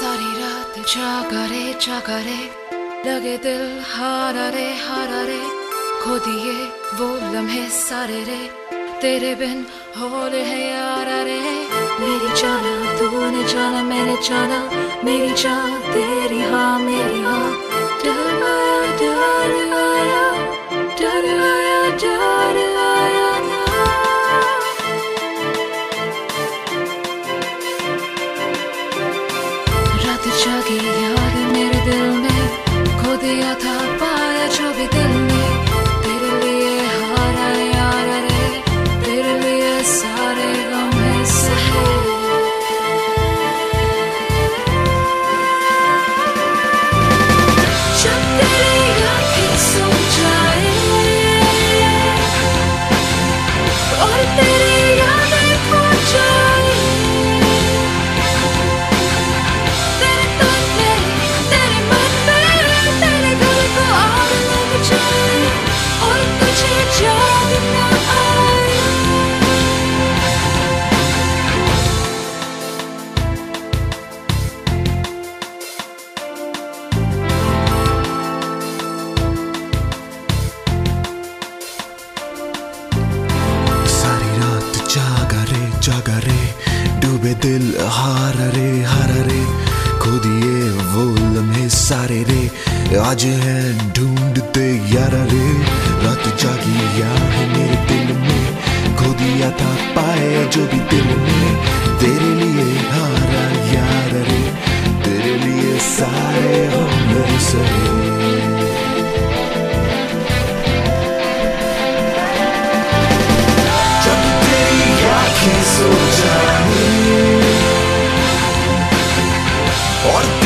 ساری رات جاگرے جاگرے، لگے دل ہارارے ہارارے کھو دیے وہ لمحے سارے رے، تیرے بن ہو رہے یار رے۔ میری جانا، تو نے جانا میں نے جانا، میری جان تیری ہاں میری دل ہار رے، ہر رے۔ کھو دیے وہ لمحے سارے رے۔ آج ہے ڈھونڈتے یار رے۔ رات جاگی یا ہے میرے دل میں۔ کھو دیا تھا پائے جو بھی دل میں۔ تیرے لیے ہارا اور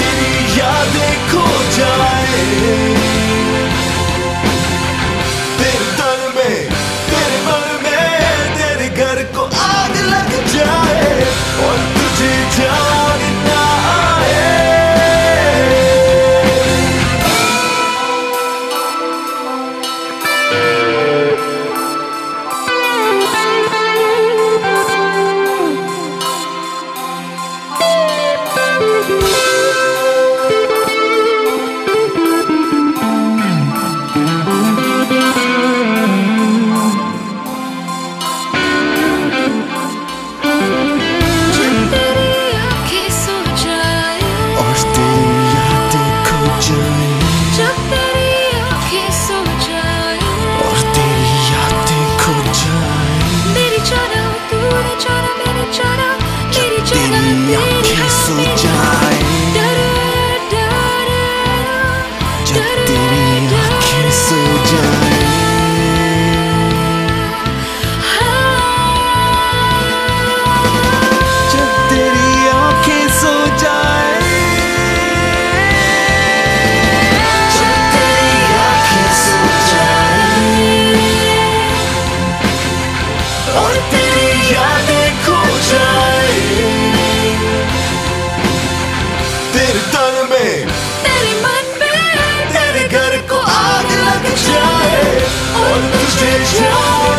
جی